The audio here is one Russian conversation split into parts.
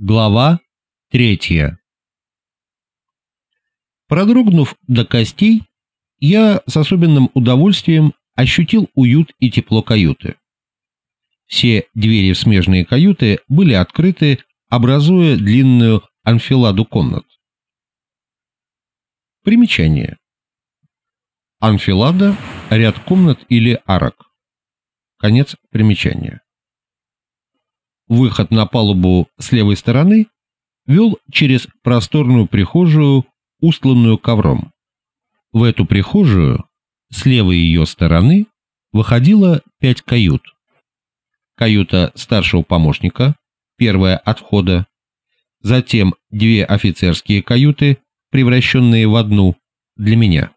Глава третья Продрогнув до костей, я с особенным удовольствием ощутил уют и тепло каюты. Все двери в смежные каюты были открыты, образуя длинную анфиладу комнат. Примечание. Анфилада – ряд комнат или арок. Конец примечания. Выход на палубу с левой стороны вел через просторную прихожую, устланную ковром. В эту прихожую с левой ее стороны выходило пять кают. Каюта старшего помощника, первая от входа, затем две офицерские каюты, превращенные в одну, для меня.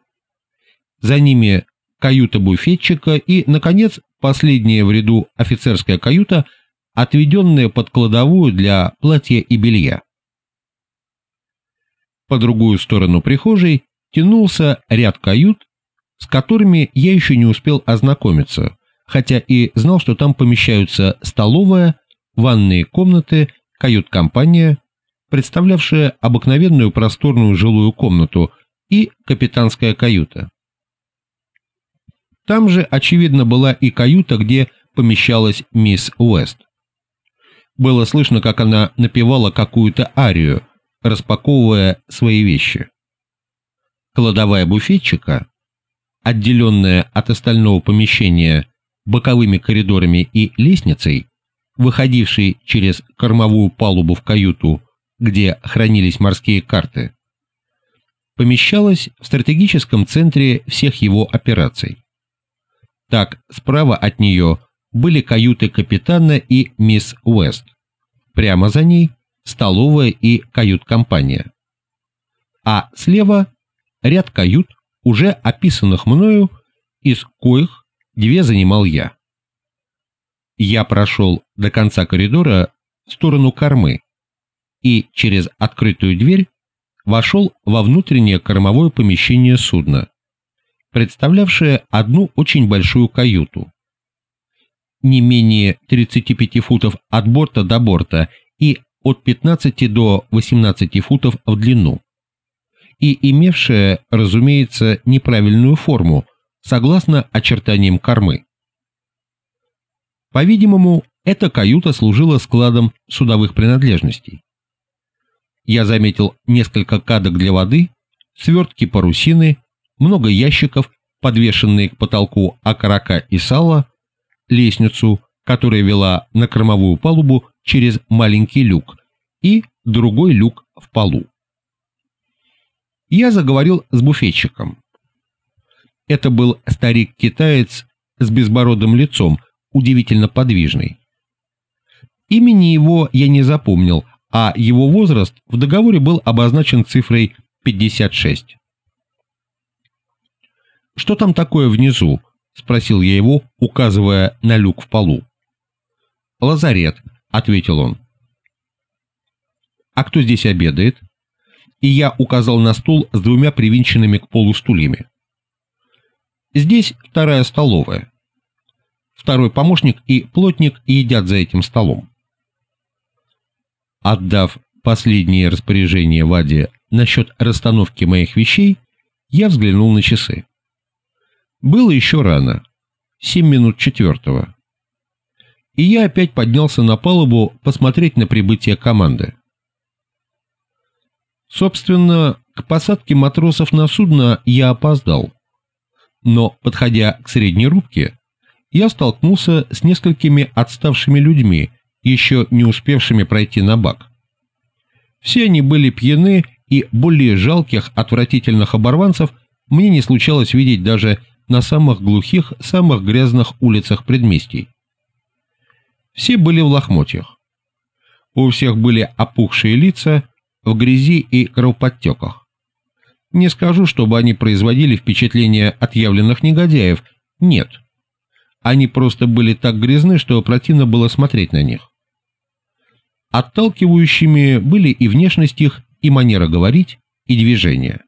За ними каюта буфетчика и, наконец, последняя в ряду офицерская каюта – отведенная под кладовую для платья и белья. По другую сторону прихожей тянулся ряд кают, с которыми я еще не успел ознакомиться, хотя и знал, что там помещаются столовая, ванные комнаты, кают-компания, представлявшая обыкновенную просторную жилую комнату, и капитанская каюта. Там же, очевидно, была и каюта, где помещалась мисс Уэст. Было слышно, как она напевала какую-то арию, распаковывая свои вещи. Кладовая буфетчика, отделенная от остального помещения боковыми коридорами и лестницей, выходившей через кормовую палубу в каюту, где хранились морские карты, помещалась в стратегическом центре всех его операций. Так, справа от нее были каюты капитана и мисс Уэст. Прямо за ней столовая и кают-компания. А слева ряд кают, уже описанных мною, из коих две занимал я. Я прошел до конца коридора в сторону кормы и через открытую дверь вошел во внутреннее кормовое помещение судна, представлявшее одну очень большую каюту, не менее 35 футов от борта до борта и от 15 до 18 футов в длину, и имевшая, разумеется, неправильную форму, согласно очертаниям кормы. По-видимому, эта каюта служила складом судовых принадлежностей. Я заметил несколько кадок для воды, свертки парусины, много ящиков, подвешенные к потолку окорока и сала, лестницу, которая вела на кормовую палубу через маленький люк, и другой люк в полу. Я заговорил с буфетчиком. Это был старик-китаец с безбородым лицом, удивительно подвижный. Имени его я не запомнил, а его возраст в договоре был обозначен цифрой 56. «Что там такое внизу?» — спросил я его, указывая на люк в полу. «Лазарет», — ответил он. «А кто здесь обедает?» И я указал на стул с двумя привинченными к полу стульями. «Здесь вторая столовая. Второй помощник и плотник едят за этим столом». Отдав последнее распоряжение Ваде насчет расстановки моих вещей, я взглянул на часы. Было еще рано, семь минут четвертого. И я опять поднялся на палубу посмотреть на прибытие команды. Собственно, к посадке матросов на судно я опоздал. Но, подходя к средней рубке, я столкнулся с несколькими отставшими людьми, еще не успевшими пройти на бак. Все они были пьяны, и более жалких, отвратительных оборванцев мне не случалось видеть даже на самых глухих, самых грязных улицах предместий. Все были в лохмотьях. У всех были опухшие лица, в грязи и кровоподтеках. Не скажу, чтобы они производили впечатление отъявленных негодяев, нет. Они просто были так грязны, что противно было смотреть на них. Отталкивающими были и внешность их, и манера говорить, и движения.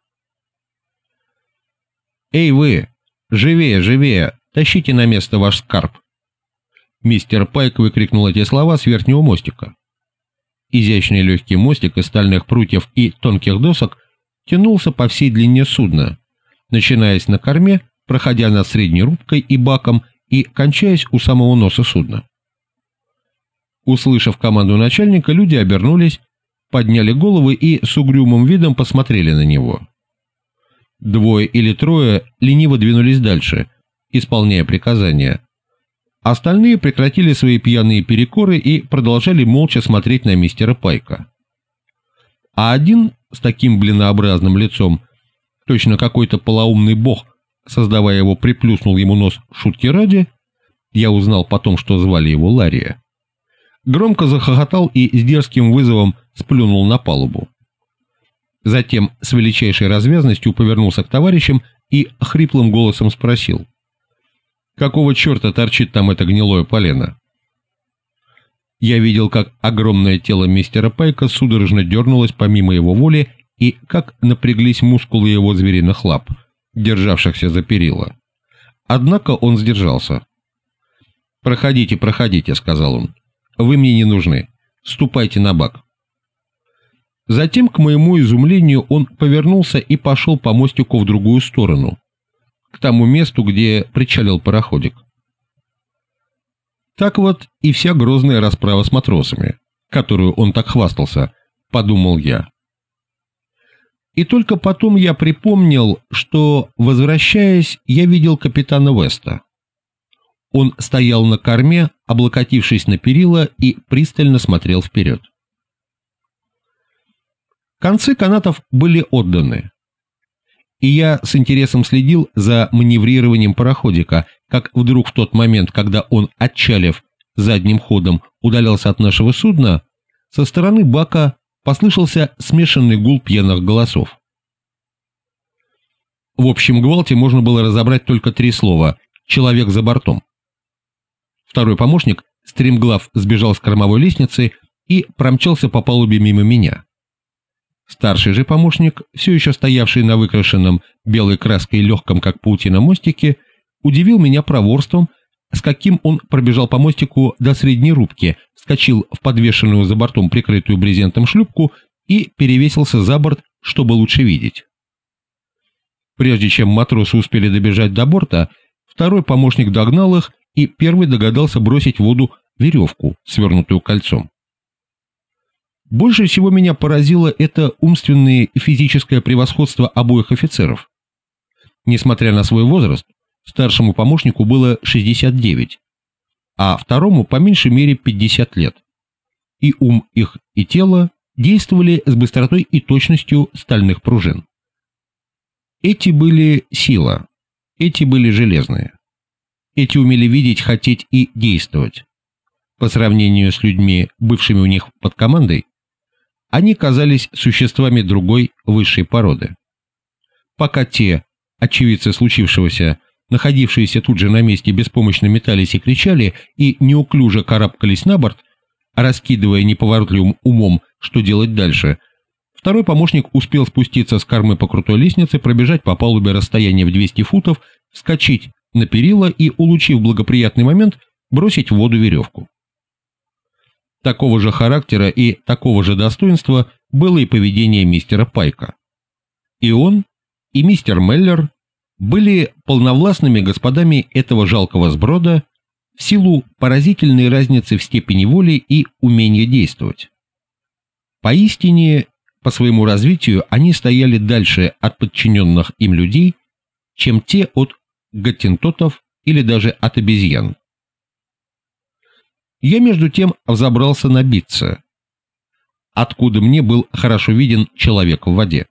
«Эй вы, «Живее, живее! Тащите на место ваш скарб!» Мистер Пайк выкрикнул эти слова с верхнего мостика. изящный легкий мостик из стальных прутьев и тонких досок тянулся по всей длине судна, начинаясь на корме, проходя над средней рубкой и баком и кончаясь у самого носа судна. Услышав команду начальника, люди обернулись, подняли головы и с угрюмым видом посмотрели на него. Двое или трое лениво двинулись дальше, исполняя приказания. Остальные прекратили свои пьяные перекоры и продолжали молча смотреть на мистера Пайка. А один с таким блинообразным лицом, точно какой-то полоумный бог, создавая его, приплюснул ему нос шутки ради, я узнал потом, что звали его Лария, громко захохотал и с дерзким вызовом сплюнул на палубу. Затем с величайшей развязностью повернулся к товарищам и хриплым голосом спросил. «Какого черта торчит там это гнилое полено?» Я видел, как огромное тело мистера Пайка судорожно дернулось помимо его воли и как напряглись мускулы его звериных лап, державшихся за перила. Однако он сдержался. «Проходите, проходите», — сказал он. «Вы мне не нужны. Ступайте на бак». Затем, к моему изумлению, он повернулся и пошел по мостику в другую сторону, к тому месту, где причалил пароходик. Так вот и вся грозная расправа с матросами, которую он так хвастался, подумал я. И только потом я припомнил, что, возвращаясь, я видел капитана Веста. Он стоял на корме, облокотившись на перила и пристально смотрел вперед. Концы канатов были отданы. И я с интересом следил за маневрированием пароходика, как вдруг в тот момент, когда он, отчалив задним ходом, удалялся от нашего судна, со стороны бака послышался смешанный гул пьяных голосов. В общем гвалте можно было разобрать только три слова «человек за бортом». Второй помощник, стремглав, сбежал с кормовой лестницы и промчался по палубе мимо меня. Старший же помощник, все еще стоявший на выкрашенном белой краской легком как паутина мостике, удивил меня проворством, с каким он пробежал по мостику до средней рубки, вскочил в подвешенную за бортом прикрытую брезентом шлюпку и перевесился за борт, чтобы лучше видеть. Прежде чем матросы успели добежать до борта, второй помощник догнал их и первый догадался бросить в воду веревку, свернутую кольцом. Больше всего меня поразило это умственное и физическое превосходство обоих офицеров. Несмотря на свой возраст, старшему помощнику было 69, а второму по меньшей мере 50 лет. И ум их, и тело действовали с быстротой и точностью стальных пружин. Эти были сила, эти были железные. Эти умели видеть, хотеть и действовать. По сравнению с людьми, бывшими у них под командой, они казались существами другой, высшей породы. Пока те, очевидцы случившегося, находившиеся тут же на месте, беспомощно метались и кричали и неуклюже карабкались на борт, раскидывая неповоротливым умом, что делать дальше, второй помощник успел спуститься с кормы по крутой лестнице, пробежать по палубе расстояние в 200 футов, вскочить на перила и, улучив благоприятный момент, бросить в воду веревку. Такого же характера и такого же достоинства было и поведение мистера Пайка. И он, и мистер Меллер были полновластными господами этого жалкого сброда в силу поразительной разницы в степени воли и умения действовать. Поистине, по своему развитию они стояли дальше от подчиненных им людей, чем те от гаттентотов или даже от обезьян. Я между тем взобрался на битце, откуда мне был хорошо виден человек в воде.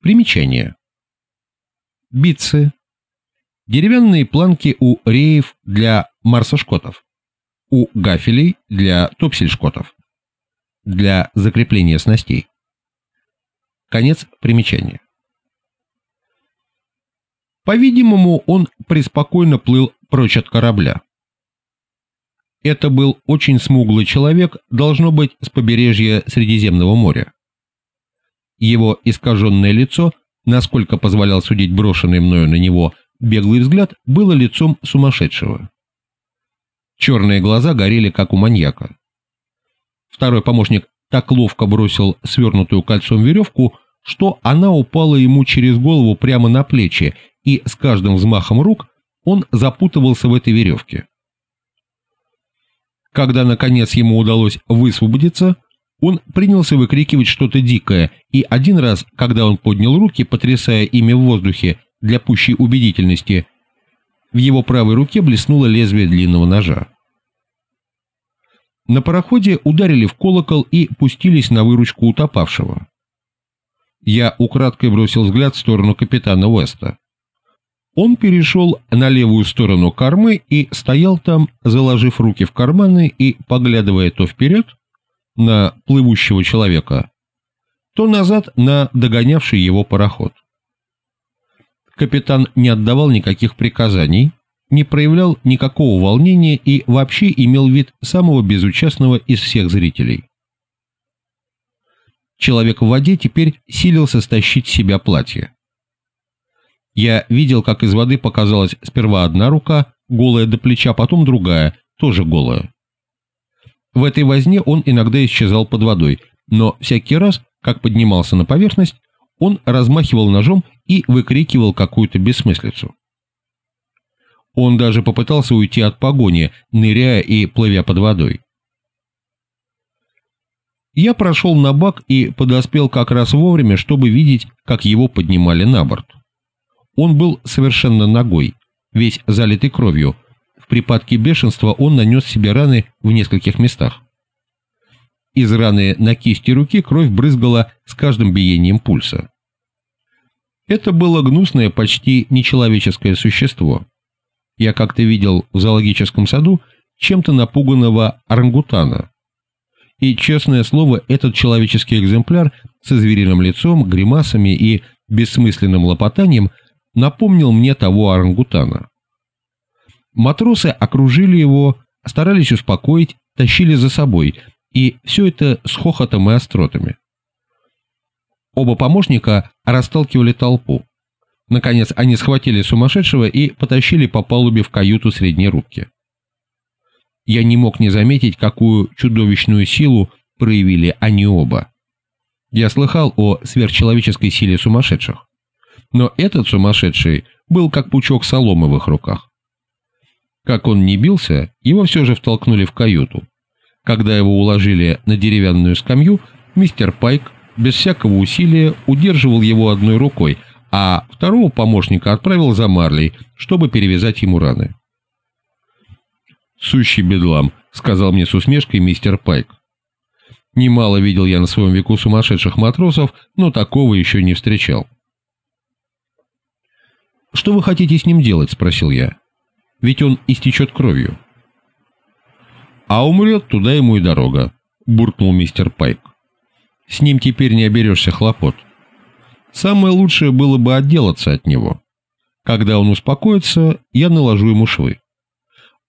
Примечание. Битцы. Деревянные планки у реев для марсошкотов, у гафелей для топсельшкотов, для закрепления снастей. Конец примечания. По-видимому, он преспокойно плыл прочь от корабля. Это был очень смуглый человек, должно быть, с побережья Средиземного моря. Его искаженное лицо, насколько позволял судить брошенный мною на него беглый взгляд, было лицом сумасшедшего. Черные глаза горели, как у маньяка. Второй помощник так ловко бросил свернутую кольцом веревку, что она упала ему через голову прямо на плечи, и с каждым взмахом рук он запутывался в этой веревке. Когда, наконец, ему удалось высвободиться, он принялся выкрикивать что-то дикое, и один раз, когда он поднял руки, потрясая ими в воздухе для пущей убедительности, в его правой руке блеснуло лезвие длинного ножа. На пароходе ударили в колокол и пустились на выручку утопавшего. Я украдкой бросил взгляд в сторону капитана Уэста. Он перешел на левую сторону кормы и стоял там, заложив руки в карманы и поглядывая то вперед на плывущего человека, то назад на догонявший его пароход. Капитан не отдавал никаких приказаний, не проявлял никакого волнения и вообще имел вид самого безучастного из всех зрителей. Человек в воде теперь силился стащить с себя платье. Я видел, как из воды показалась сперва одна рука, голая до плеча, потом другая, тоже голая. В этой возне он иногда исчезал под водой, но всякий раз, как поднимался на поверхность, он размахивал ножом и выкрикивал какую-то бессмыслицу. Он даже попытался уйти от погони, ныряя и плывя под водой. Я прошел на бак и подоспел как раз вовремя, чтобы видеть, как его поднимали на борт. Он был совершенно ногой, весь залитый кровью. В припадке бешенства он нанес себе раны в нескольких местах. Из раны на кисти руки кровь брызгала с каждым биением пульса. Это было гнусное, почти нечеловеческое существо. Я как-то видел в зоологическом саду чем-то напуганного орангутана. И, честное слово, этот человеческий экземпляр со звериным лицом, гримасами и бессмысленным лопотанием – напомнил мне того орангутана. Матросы окружили его, старались успокоить, тащили за собой, и все это с хохотом и остротами. Оба помощника расталкивали толпу. Наконец они схватили сумасшедшего и потащили по палубе в каюту средней рубки. Я не мог не заметить, какую чудовищную силу проявили они оба. Я слыхал о сверхчеловеческой силе сумасшедших. Но этот сумасшедший был как пучок соломы в их руках. Как он не бился, его все же втолкнули в каюту. Когда его уложили на деревянную скамью, мистер Пайк без всякого усилия удерживал его одной рукой, а второго помощника отправил за Марлей, чтобы перевязать ему раны. «Сущий бедлам», — сказал мне с усмешкой мистер Пайк. Немало видел я на своем веку сумасшедших матросов, но такого еще не встречал. «Что вы хотите с ним делать?» – спросил я. «Ведь он истечет кровью». «А умрет, туда ему и дорога», – буркнул мистер Пайк. «С ним теперь не оберешься хлопот. Самое лучшее было бы отделаться от него. Когда он успокоится, я наложу ему швы.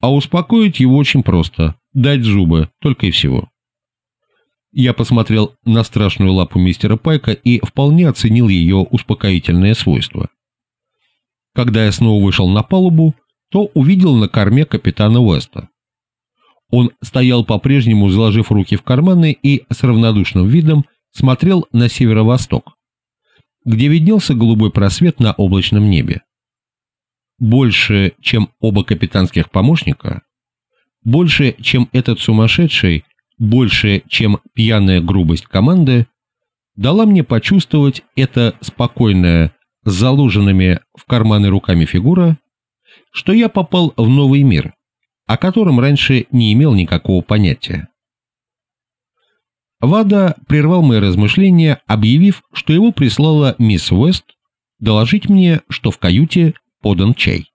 А успокоить его очень просто – дать зубы, только и всего». Я посмотрел на страшную лапу мистера Пайка и вполне оценил ее успокоительное свойство. Когда я снова вышел на палубу, то увидел на корме капитана Уэста. Он стоял по-прежнему, заложив руки в карманы и с равнодушным видом смотрел на северо-восток, где виднелся голубой просвет на облачном небе. Больше, чем оба капитанских помощника, больше, чем этот сумасшедший, больше, чем пьяная грубость команды, дала мне почувствовать это спокойное, с заложенными в карманы руками фигура, что я попал в новый мир, о котором раньше не имел никакого понятия. Вада прервал мои размышления, объявив, что его прислала мисс Уэст доложить мне, что в каюте подан чай.